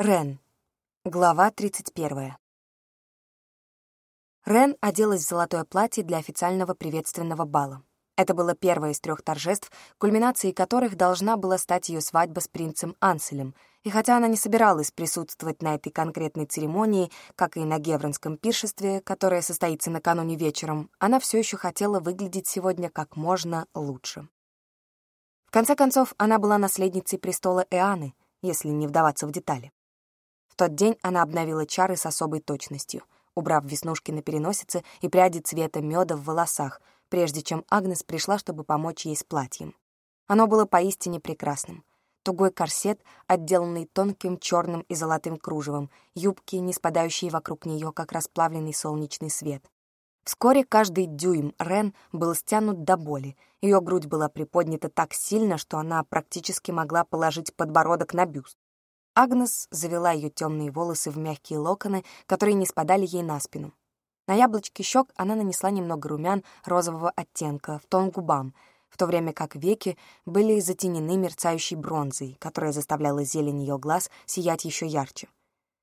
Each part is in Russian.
Рен. Глава 31. Рен оделась в золотое платье для официального приветственного бала. Это было первое из трех торжеств, кульминацией которых должна была стать ее свадьба с принцем Анселем. И хотя она не собиралась присутствовать на этой конкретной церемонии, как и на Гевронском пиршестве, которое состоится накануне вечером, она все еще хотела выглядеть сегодня как можно лучше. В конце концов, она была наследницей престола Эаны, если не вдаваться в детали тот день она обновила чары с особой точностью, убрав веснушки на переносице и пряди цвета меда в волосах, прежде чем Агнес пришла, чтобы помочь ей с платьем. Оно было поистине прекрасным. Тугой корсет, отделанный тонким черным и золотым кружевом, юбки, не спадающие вокруг нее, как расплавленный солнечный свет. Вскоре каждый дюйм Рен был стянут до боли. Ее грудь была приподнята так сильно, что она практически могла положить подбородок на бюст. Агнес завела ее темные волосы в мягкие локоны, которые не спадали ей на спину. На яблочке щек она нанесла немного румян розового оттенка в тон губам, в то время как веки были затенены мерцающей бронзой, которая заставляла зелень ее глаз сиять еще ярче.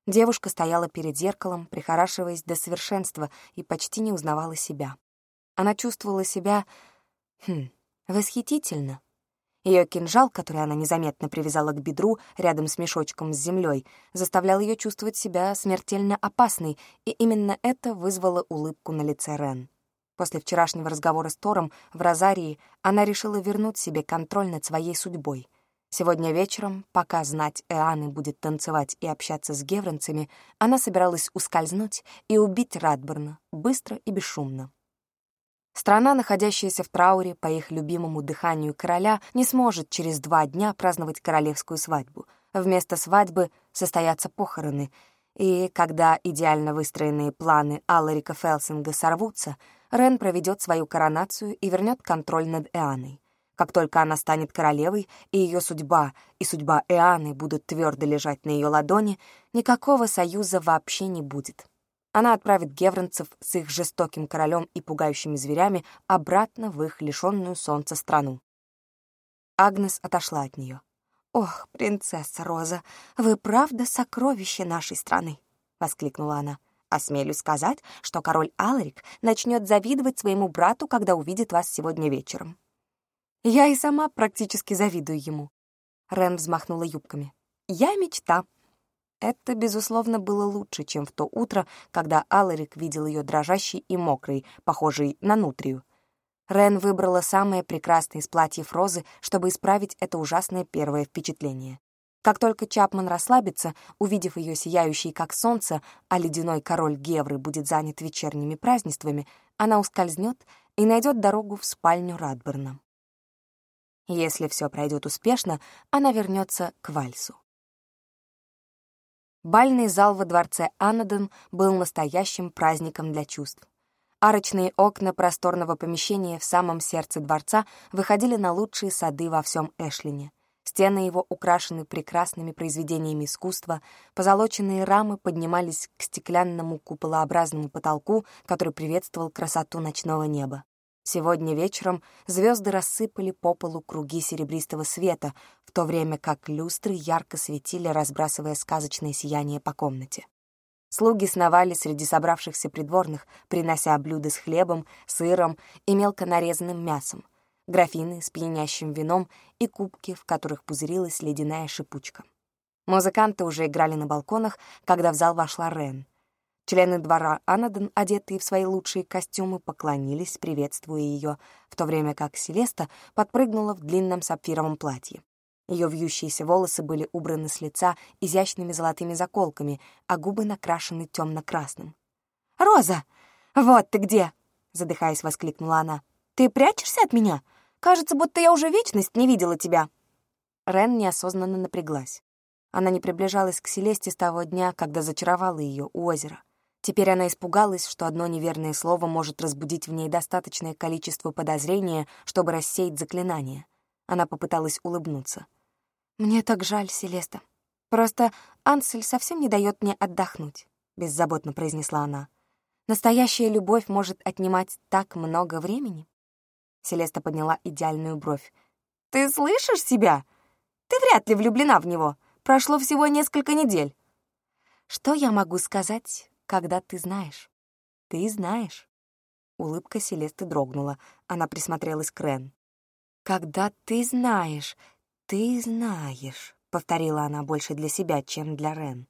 Девушка стояла перед зеркалом, прихорашиваясь до совершенства, и почти не узнавала себя. Она чувствовала себя... Хм, восхитительно. Ее кинжал, который она незаметно привязала к бедру рядом с мешочком с землей, заставлял ее чувствовать себя смертельно опасной, и именно это вызвало улыбку на лице Рен. После вчерашнего разговора с Тором в Розарии она решила вернуть себе контроль над своей судьбой. Сегодня вечером, пока знать Эаны будет танцевать и общаться с гевронцами, она собиралась ускользнуть и убить Радберна быстро и бесшумно. Страна, находящаяся в трауре по их любимому дыханию короля, не сможет через два дня праздновать королевскую свадьбу. Вместо свадьбы состоятся похороны, и когда идеально выстроенные планы Алларика Фелсинга сорвутся, Рен проведет свою коронацию и вернет контроль над Эаной. Как только она станет королевой, и ее судьба и судьба Эаны будут твердо лежать на ее ладони, никакого союза вообще не будет. Она отправит гевронцев с их жестоким королем и пугающими зверями обратно в их лишенную солнца страну. Агнес отошла от нее. «Ох, принцесса Роза, вы правда сокровище нашей страны!» — воскликнула она. «Осмелюсь сказать, что король Аларик начнет завидовать своему брату, когда увидит вас сегодня вечером». «Я и сама практически завидую ему». Рен взмахнула юбками. «Я мечта», это, безусловно, было лучше, чем в то утро, когда Аларик видел ее дрожащей и мокрой, похожей на нутрию. Рен выбрала самое прекрасное из платьев Розы, чтобы исправить это ужасное первое впечатление. Как только Чапман расслабится, увидев ее сияющей как солнце, а ледяной король Гевры будет занят вечерними празднествами, она ускользнет и найдет дорогу в спальню Радберна. Если все пройдет успешно, она вернется к вальсу. Бальный зал во дворце Аннаден был настоящим праздником для чувств. Арочные окна просторного помещения в самом сердце дворца выходили на лучшие сады во всем Эшлине. Стены его украшены прекрасными произведениями искусства, позолоченные рамы поднимались к стеклянному куполообразному потолку, который приветствовал красоту ночного неба. Сегодня вечером звезды рассыпали по полу круги серебристого света, в то время как люстры ярко светили, разбрасывая сказочное сияние по комнате. Слуги сновали среди собравшихся придворных, принося блюда с хлебом, сыром и мелко нарезанным мясом, графины с пьянящим вином и кубки, в которых пузырилась ледяная шипучка. Музыканты уже играли на балконах, когда в зал вошла Рен — Члены двора Анадон, одетые в свои лучшие костюмы, поклонились, приветствуя ее, в то время как Селеста подпрыгнула в длинном сапфировом платье. Ее вьющиеся волосы были убраны с лица изящными золотыми заколками, а губы накрашены темно-красным. «Роза! Вот ты где!» — задыхаясь, воскликнула она. «Ты прячешься от меня? Кажется, будто я уже вечность не видела тебя». Рен неосознанно напряглась. Она не приближалась к Селесте с того дня, когда зачаровала ее у озера. Теперь она испугалась, что одно неверное слово может разбудить в ней достаточное количество подозрения, чтобы рассеять заклинание. Она попыталась улыбнуться. «Мне так жаль, Селеста. Просто Ансель совсем не дает мне отдохнуть», — беззаботно произнесла она. «Настоящая любовь может отнимать так много времени». Селеста подняла идеальную бровь. «Ты слышишь себя? Ты вряд ли влюблена в него. Прошло всего несколько недель. Что я могу сказать, когда ты знаешь? Ты знаешь. Улыбка Селесты дрогнула. Она присмотрелась к Рен. «Когда ты знаешь, ты знаешь», — повторила она больше для себя, чем для Рен.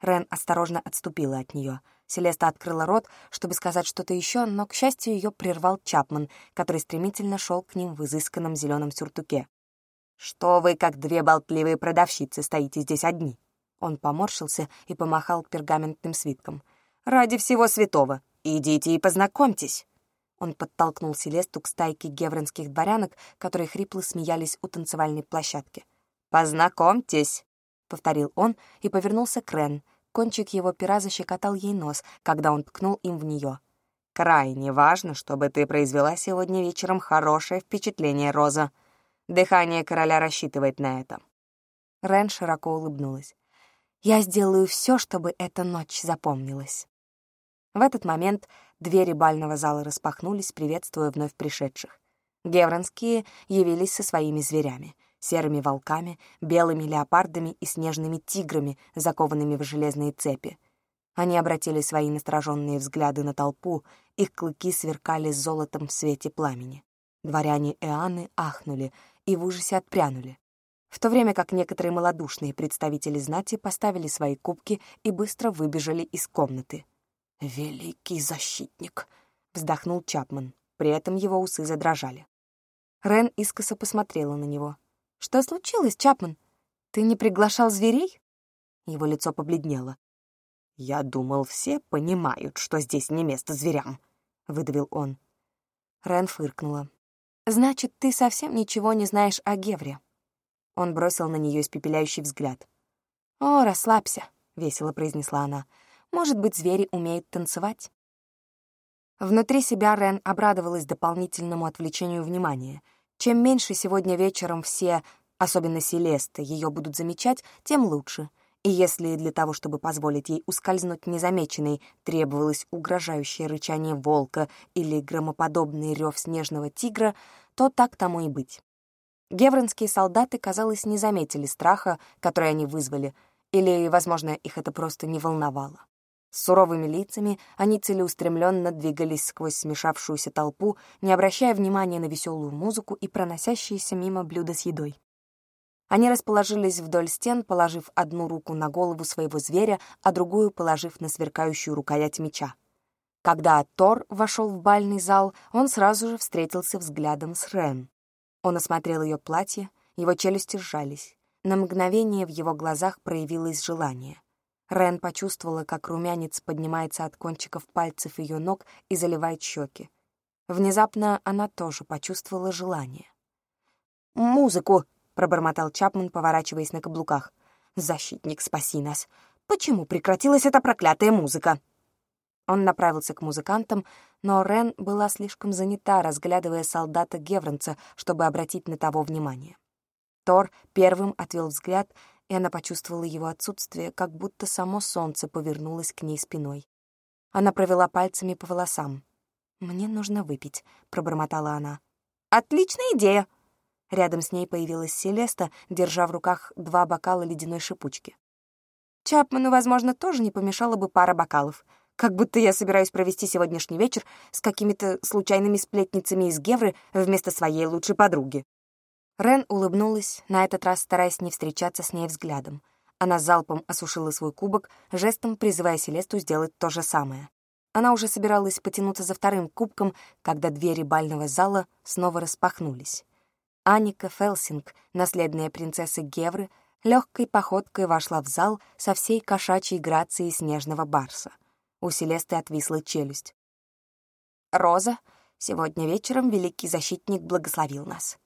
Рен осторожно отступила от нее. Селеста открыла рот, чтобы сказать что-то еще, но, к счастью, ее прервал Чапман, который стремительно шел к ним в изысканном зеленом сюртуке. «Что вы, как две болтливые продавщицы, стоите здесь одни?» Он поморщился и помахал пергаментным свитком. «Ради всего святого! Идите и познакомьтесь!» Он подтолкнул Селесту к стайке гевронских дворянок, которые хрипло смеялись у танцевальной площадки. «Познакомьтесь!» — повторил он и повернулся к Рен. Кончик его пера защекотал ей нос, когда он ткнул им в нее. «Крайне важно, чтобы ты произвела сегодня вечером хорошее впечатление, Роза. Дыхание короля рассчитывает на это». Рен широко улыбнулась. «Я сделаю все, чтобы эта ночь запомнилась». В этот момент двери бального зала распахнулись, приветствуя вновь пришедших. Гевронские явились со своими зверями — серыми волками, белыми леопардами и снежными тиграми, закованными в железные цепи. Они обратили свои настороженные взгляды на толпу, их клыки сверкали золотом в свете пламени. Дворяне Эаны ахнули и в ужасе отпрянули, в то время как некоторые малодушные представители знати поставили свои кубки и быстро выбежали из комнаты. «Великий защитник!» — вздохнул Чапман. При этом его усы задрожали. Рен искоса посмотрела на него. «Что случилось, Чапман? Ты не приглашал зверей?» Его лицо побледнело. «Я думал, все понимают, что здесь не место зверям», — выдавил он. Рен фыркнула. «Значит, ты совсем ничего не знаешь о Гевре?» Он бросил на нее испепеляющий взгляд. «О, расслабься», — весело произнесла она. «Может быть, звери умеют танцевать?» Внутри себя Рен обрадовалась дополнительному отвлечению внимания — чем меньше сегодня вечером все, особенно Селеста, ее будут замечать, тем лучше. И если для того, чтобы позволить ей ускользнуть незамеченной, требовалось угрожающее рычание волка или громоподобный рев снежного тигра, то так тому и быть. Гевронские солдаты, казалось, не заметили страха, который они вызвали, или, возможно, их это просто не волновало. С суровыми лицами они целеустремленно двигались сквозь смешавшуюся толпу, не обращая внимания на веселую музыку и проносящиеся мимо блюда с едой. Они расположились вдоль стен, положив одну руку на голову своего зверя, а другую положив на сверкающую рукоять меча. Когда Тор вошел в бальный зал, он сразу же встретился взглядом с Рен. Он осмотрел ее платье, его челюсти сжались. На мгновение в его глазах проявилось желание. Рен почувствовала, как румянец поднимается от кончиков пальцев ее ног и заливает щеки. Внезапно она тоже почувствовала желание. «Музыку!» — пробормотал Чапман, поворачиваясь на каблуках. «Защитник, спаси нас! Почему прекратилась эта проклятая музыка?» Он направился к музыкантам, но Рен была слишком занята, разглядывая солдата Гевронца, чтобы обратить на того внимание. Тор первым отвел взгляд — и она почувствовала его отсутствие, как будто само солнце повернулось к ней спиной. Она провела пальцами по волосам. «Мне нужно выпить», — пробормотала она. «Отличная идея!» Рядом с ней появилась Селеста, держа в руках два бокала ледяной шипучки. «Чапману, возможно, тоже не помешала бы пара бокалов. Как будто я собираюсь провести сегодняшний вечер с какими-то случайными сплетницами из Гевры вместо своей лучшей подруги». Рен улыбнулась, на этот раз стараясь не встречаться с ней взглядом. Она залпом осушила свой кубок, жестом призывая Селесту сделать то же самое. Она уже собиралась потянуться за вторым кубком, когда двери бального зала снова распахнулись. Аника Фелсинг, наследная принцесса Гевры, легкой походкой вошла в зал со всей кошачьей грацией снежного барса. У Селесты отвисла челюсть. «Роза, сегодня вечером великий защитник благословил нас»,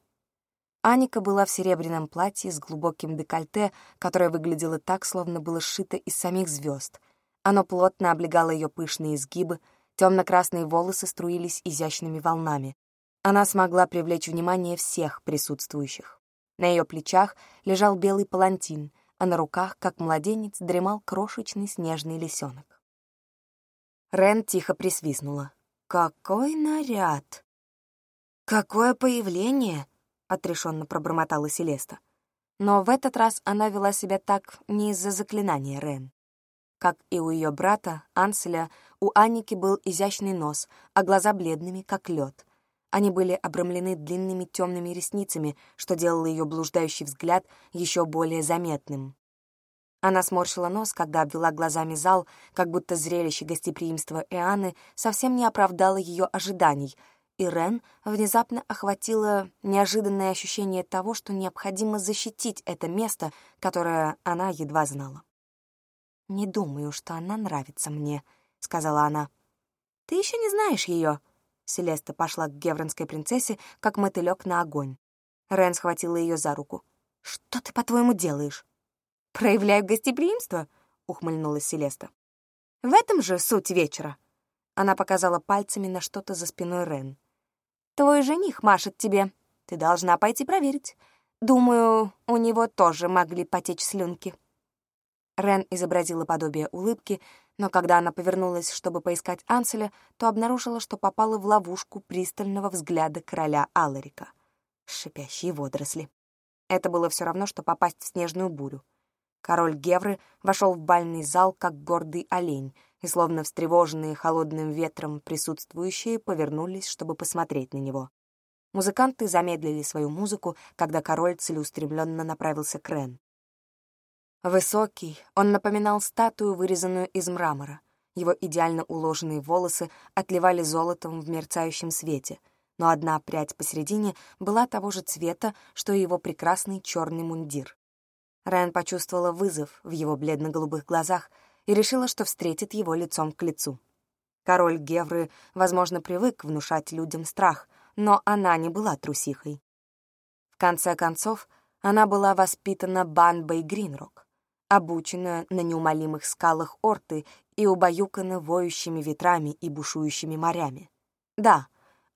Аника была в серебряном платье с глубоким декольте, которое выглядело так, словно было сшито из самих звезд. Оно плотно облегало ее пышные изгибы, темно-красные волосы струились изящными волнами. Она смогла привлечь внимание всех присутствующих. На ее плечах лежал белый палантин, а на руках, как младенец, дремал крошечный снежный лисенок. Рен тихо присвистнула. «Какой наряд! Какое появление!» Отрешенно пробормотала Селеста. Но в этот раз она вела себя так не из-за заклинания Рен. Как и у ее брата, Анселя, у Анники был изящный нос, а глаза бледными, как лед. Они были обрамлены длинными темными ресницами, что делало ее блуждающий взгляд еще более заметным. Она сморщила нос, когда обвела глазами зал, как будто зрелище гостеприимства Иоанны совсем не оправдало ее ожиданий, и Рен внезапно охватило неожиданное ощущение того, что необходимо защитить это место, которое она едва знала. «Не думаю, что она нравится мне», — сказала она. «Ты еще не знаешь ее. Селеста пошла к гевронской принцессе, как мотылек на огонь. Рен схватила ее за руку. «Что ты, по-твоему, делаешь?» «Проявляю гостеприимство», — ухмыльнулась Селеста. «В этом же суть вечера». Она показала пальцами на что-то за спиной Рен. «Твой жених машет тебе. Ты должна пойти проверить. Думаю, у него тоже могли потечь слюнки». Рен изобразила подобие улыбки, но когда она повернулась, чтобы поискать Анселя, то обнаружила, что попала в ловушку пристального взгляда короля Аларика. Шипящие водоросли. Это было все равно, что попасть в снежную бурю. Король Гевры вошел в бальный зал, как гордый олень, и, словно встревоженные холодным ветром присутствующие, повернулись, чтобы посмотреть на него. Музыканты замедлили свою музыку, когда король целеустремленно направился к Рен. Высокий, он напоминал статую, вырезанную из мрамора. Его идеально уложенные волосы отливали золотом в мерцающем свете, но одна прядь посередине была того же цвета, что и его прекрасный черный мундир. Райан почувствовала вызов в его бледно-голубых глазах и решила, что встретит его лицом к лицу. Король Гевры, возможно, привык внушать людям страх, но она не была трусихой. В конце концов, она была воспитана Банбой Гринрок обучена на неумолимых скалах Орты и убаюкана воющими ветрами и бушующими морями. Да,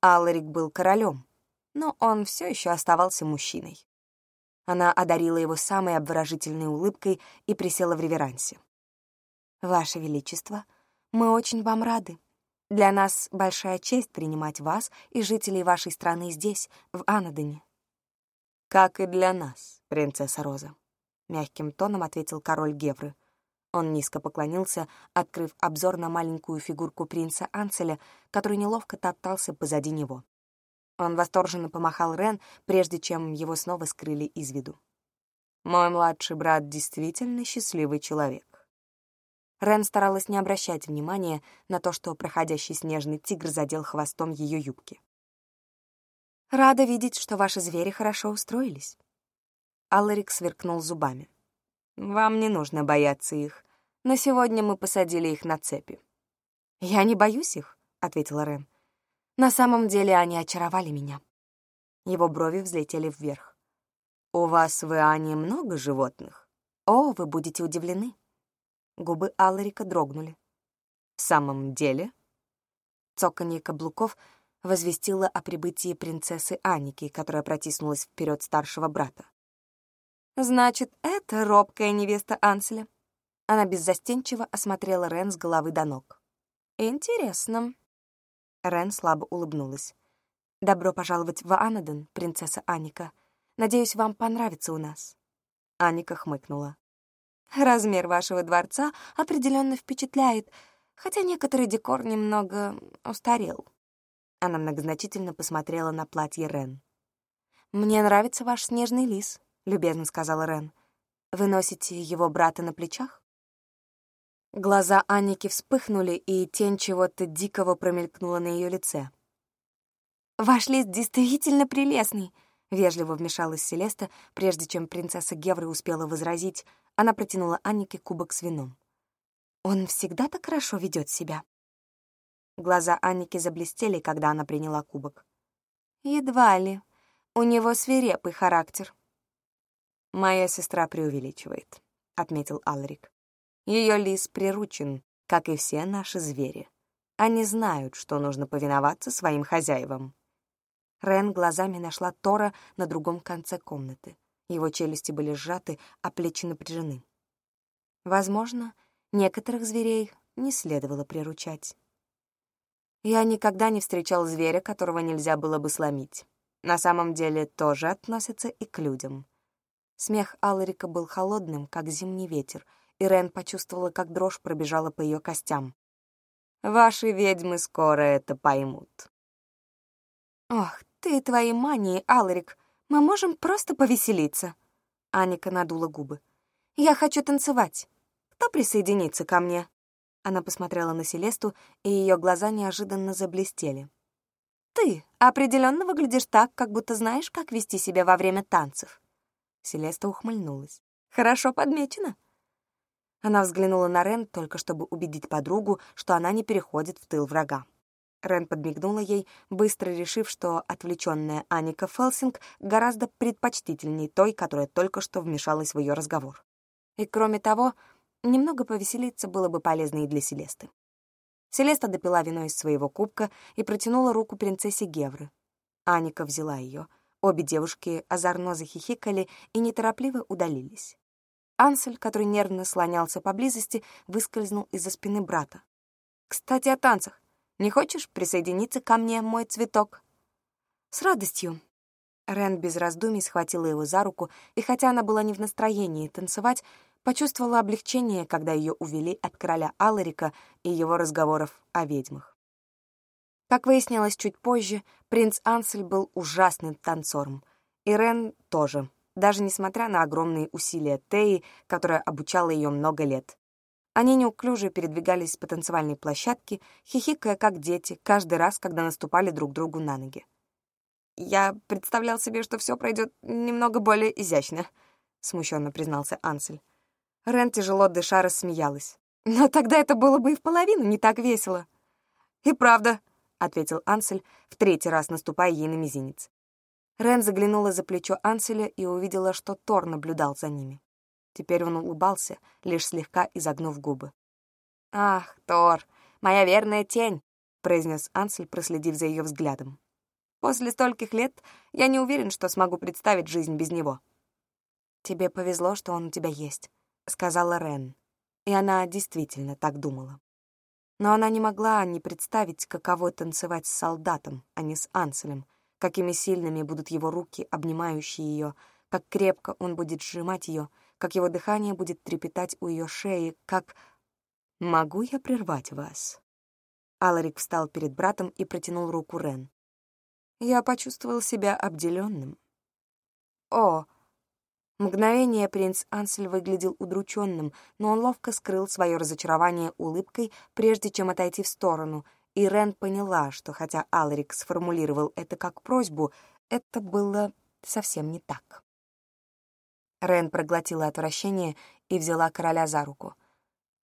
Аларик был королем, но он все еще оставался мужчиной. Она одарила его самой обворожительной улыбкой и присела в реверансе. «Ваше Величество, мы очень вам рады. Для нас большая честь принимать вас и жителей вашей страны здесь, в Анадоне». «Как и для нас, принцесса Роза», — мягким тоном ответил король Гевры. Он низко поклонился, открыв обзор на маленькую фигурку принца Анселя, который неловко топтался позади него. Он восторженно помахал Рен, прежде чем его снова скрыли из виду. «Мой младший брат действительно счастливый человек». Рен старалась не обращать внимания на то, что проходящий снежный тигр задел хвостом ее юбки. «Рада видеть, что ваши звери хорошо устроились. Алларик сверкнул зубами. «Вам не нужно бояться их. На сегодня мы посадили их на цепи». «Я не боюсь их», — ответила Рэм. «На самом деле они очаровали меня». Его брови взлетели вверх. «У вас в Иоанне много животных?» «О, вы будете удивлены». Губы Алларика дрогнули. «В самом деле?» Цоканье каблуков возвестило о прибытии принцессы Аники, которая протиснулась вперед старшего брата. «Значит, это робкая невеста Анселя». Она беззастенчиво осмотрела Рен с головы до ног. «Интересно». Рен слабо улыбнулась. «Добро пожаловать в Анадон, принцесса Аника. Надеюсь, вам понравится у нас». Аника хмыкнула. «Размер вашего дворца определенно впечатляет, хотя некоторый декор немного устарел». Она многозначительно посмотрела на платье Рен. «Мне нравится ваш снежный лис», — любезно сказала Рен. «Вы носите его брата на плечах?» Глаза Анники вспыхнули, и тень чего-то дикого промелькнула на ее лице. «Ваш лист действительно прелестный!» — вежливо вмешалась Селеста, прежде чем принцесса Гевры успела возразить. Она протянула Аннике кубок с вином. «Он всегда так хорошо ведет себя?» Глаза Анники заблестели, когда она приняла кубок. «Едва ли. У него свирепый характер», «Моя сестра преувеличивает», — отметил Алрик. Ее лис приручен, как и все наши звери. Они знают, что нужно повиноваться своим хозяевам». Рен глазами нашла Тора на другом конце комнаты. Его челюсти были сжаты, а плечи напряжены. Возможно, некоторых зверей не следовало приручать. Я никогда не встречал зверя, которого нельзя было бы сломить. На самом деле тоже относится и к людям. Смех Аларика был холодным, как зимний ветер, и Рен почувствовала, как дрожь пробежала по ее костям. «Ваши ведьмы скоро это поймут». «Ох, ты и твои мании, Аларик, мы можем просто повеселиться». Аника надула губы. «Я хочу танцевать. Кто присоединится ко мне?» Она посмотрела на Селесту, и ее глаза неожиданно заблестели. «Ты определенно выглядишь так, как будто знаешь, как вести себя во время танцев». Селеста ухмыльнулась. «Хорошо подмечено». Она взглянула на Рен, только чтобы убедить подругу, что она не переходит в тыл врага. Рен подмигнула ей, быстро решив, что отвлеченная Аника Фелсинг гораздо предпочтительней той, которая только что вмешалась в ее разговор. И кроме того, немного повеселиться было бы полезно и для Селесты. Селеста допила вино из своего кубка и протянула руку принцессе Гевры. Аника взяла ее. Обе девушки озорно захихикали и неторопливо удалились. Ансель, который нервно слонялся поблизости, выскользнул из-за спины брата. «Кстати, о танцах. Не хочешь присоединиться ко мне, мой цветок?» «С радостью». Рен без раздумий схватила его за руку, и хотя она была не в настроении танцевать, почувствовала облегчение, когда ее увели от короля Аларика и его разговоров о ведьмах. Как выяснилось чуть позже, принц Ансель был ужасным танцором, и Рен тоже, даже несмотря на огромные усилия Теи, которая обучала ее много лет. Они неуклюже передвигались по танцевальной площадке, хихикая как дети, каждый раз, когда наступали друг другу на ноги. «Я представлял себе, что все пройдет немного более изящно», — смущенно признался Ансель. Рен, тяжело дыша, рассмеялась. «Но тогда это было бы и в половину не так весело». «И правда», — ответил Ансель, в третий раз наступая ей на мизинец. Рен заглянула за плечо Анселя и увидела, что Тор наблюдал за ними. Теперь он улыбался, лишь слегка изогнув губы. «Ах, Тор, моя верная тень», — произнес Ансель, проследив за ее взглядом. «После стольких лет я не уверен, что смогу представить жизнь без него». «Тебе повезло, что он у тебя есть», — сказала Рен. И она действительно так думала. Но она не могла не представить, каково танцевать с солдатом, а не с Анселем, какими сильными будут его руки, обнимающие ее, как крепко он будет сжимать ее — как его дыхание будет трепетать у ее шеи, как... «Могу я прервать вас?» Аларик встал перед братом и протянул руку Рен. Я почувствовал себя обделенным. «О!» Мгновение принц Ансель выглядел удрученным, но он ловко скрыл свое разочарование улыбкой, прежде чем отойти в сторону, и Рен поняла, что хотя Аларик сформулировал это как просьбу, это было совсем не так. Рен проглотила отвращение и взяла короля за руку.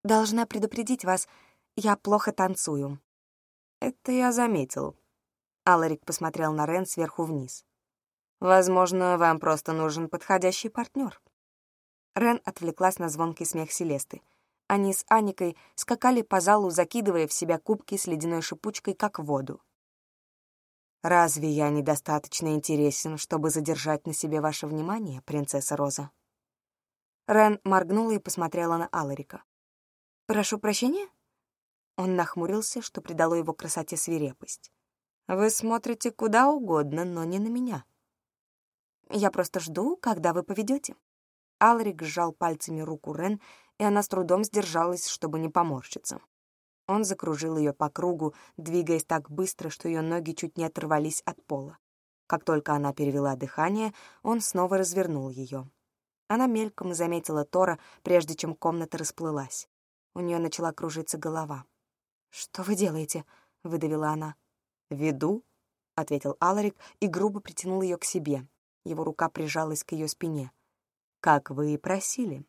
«Должна предупредить вас, я плохо танцую». «Это я заметил». Аларик посмотрел на Рен сверху вниз. «Возможно, вам просто нужен подходящий партнер». Рен отвлеклась на звонкий смех Селесты. Они с Аникой скакали по залу, закидывая в себя кубки с ледяной шипучкой, как воду. «Разве я недостаточно интересен, чтобы задержать на себе ваше внимание, принцесса Роза?» Рен моргнула и посмотрела на Аларика. «Прошу прощения?» Он нахмурился, что придало его красоте свирепость. «Вы смотрите куда угодно, но не на меня. Я просто жду, когда вы поведете». Алрик сжал пальцами руку Рен, и она с трудом сдержалась, чтобы не поморщиться. Он закружил ее по кругу, двигаясь так быстро, что ее ноги чуть не оторвались от пола. Как только она перевела дыхание, он снова развернул ее. Она мельком заметила Тора, прежде чем комната расплылась. У нее начала кружиться голова. «Что вы делаете?» — выдавила она. «Веду», — ответил Аларик и грубо притянул ее к себе. Его рука прижалась к ее спине. «Как вы и просили».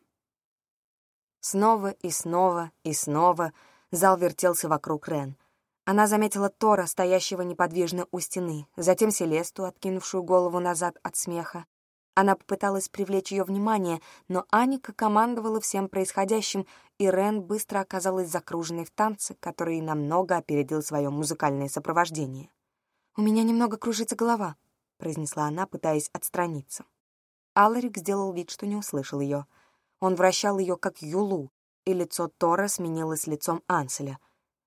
Снова и снова и снова Зал вертелся вокруг Рен. Она заметила Тора, стоящего неподвижно у стены, затем Селесту, откинувшую голову назад от смеха. Она попыталась привлечь ее внимание, но Аника командовала всем происходящим, и Рен быстро оказалась закруженной в танце, который намного опередил свое музыкальное сопровождение. «У меня немного кружится голова», — произнесла она, пытаясь отстраниться. Аларик сделал вид, что не услышал ее. Он вращал ее как юлу, и лицо Тора сменилось лицом Анселя.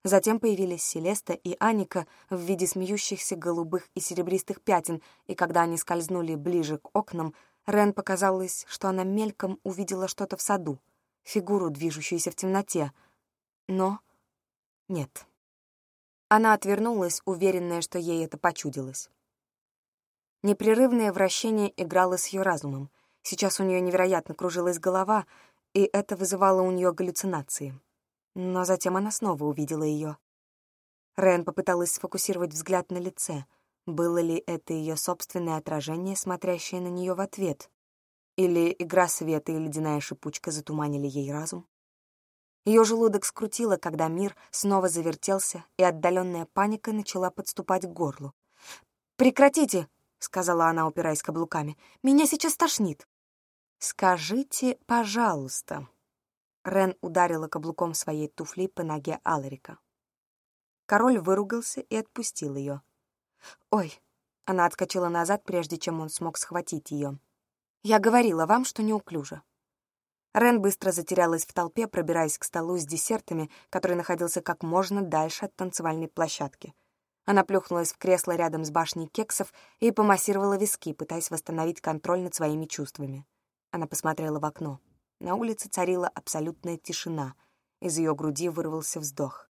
Затем появились Селеста и Аника в виде смеющихся голубых и серебристых пятен, и когда они скользнули ближе к окнам, Рен показалось, что она мельком увидела что-то в саду. фигуру, движущуюся в темноте. Но нет. Она отвернулась, уверенная, что ей это почудилось. Непрерывное вращение играло с ее разумом. Сейчас у нее невероятно кружилась голова, и это вызывало у нее галлюцинации. Но затем она снова увидела ее. Рен попыталась сфокусировать взгляд на лице. Было ли это ее собственное отражение, смотрящее на нее в ответ? Или игра света и ледяная шипучка затуманили ей разум? Ее желудок скрутило, когда мир снова завертелся, и отдаленная паника начала подступать к горлу. «Прекратите!» — сказала она, упираясь каблуками. «Меня сейчас тошнит!» «Скажите, пожалуйста!» Рен ударила каблуком своей туфли по ноге Аларика. Король выругался и отпустил ее. «Ой!» — она отскочила назад, прежде чем он смог схватить ее. «Я говорила вам, что неуклюже». Рен быстро затерялась в толпе, пробираясь к столу с десертами, который находился как можно дальше от танцевальной площадки. Она плюхнулась в кресло рядом с башней кексов и помассировала виски, пытаясь восстановить контроль над своими чувствами. Она посмотрела в окно. На улице царила абсолютная тишина. Из ее груди вырвался вздох.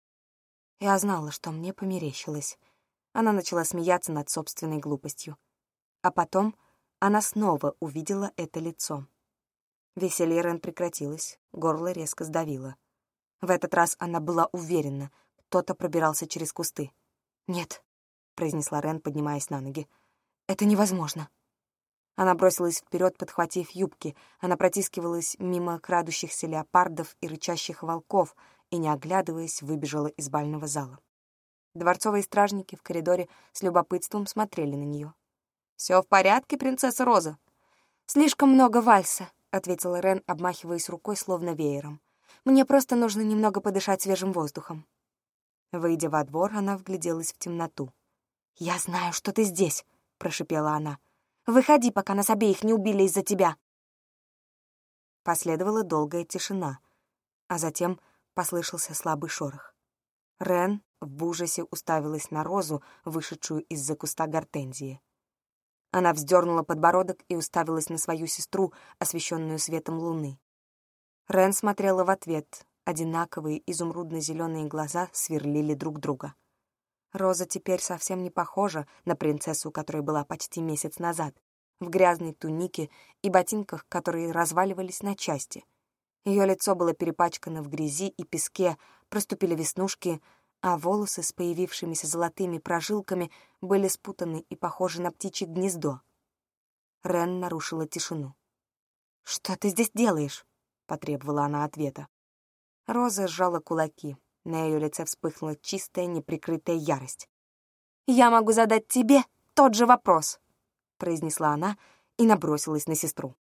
Я знала, что мне померещилось. Она начала смеяться над собственной глупостью. А потом она снова увидела это лицо. Веселье Рен прекратилось, горло резко сдавило. В этот раз она была уверена, кто-то пробирался через кусты. «Нет», — произнесла Рен, поднимаясь на ноги. «Это невозможно». Она бросилась вперед, подхватив юбки. Она протискивалась мимо крадущихся леопардов и рычащих волков — и, не оглядываясь, выбежала из бального зала. Дворцовые стражники в коридоре с любопытством смотрели на нее. «Все в порядке, принцесса Роза?» «Слишком много вальса», — ответила Рен, обмахиваясь рукой, словно веером. «Мне просто нужно немного подышать свежим воздухом». Выйдя во двор, она вгляделась в темноту. «Я знаю, что ты здесь», — прошипела она. «Выходи, пока нас обеих не убили из-за тебя». Последовала долгая тишина, а затем послышался слабый шорох. Рен в ужасе уставилась на розу, вышедшую из-за куста гортензии. Она вздернула подбородок и уставилась на свою сестру, освещенную светом луны. Рен смотрела в ответ. Одинаковые изумрудно-зеленые глаза сверлили друг друга. Роза теперь совсем не похожа на принцессу, которая была почти месяц назад, в грязной тунике и ботинках, которые разваливались на части — ее лицо было перепачкано в грязи и песке, проступили веснушки, а волосы с появившимися золотыми прожилками были спутаны и похожи на птичье гнездо. Рен нарушила тишину. «Что ты здесь делаешь?» — потребовала она ответа. Роза сжала кулаки. На ее лице вспыхнула чистая, неприкрытая ярость. «Я могу задать тебе тот же вопрос», — произнесла она и набросилась на сестру.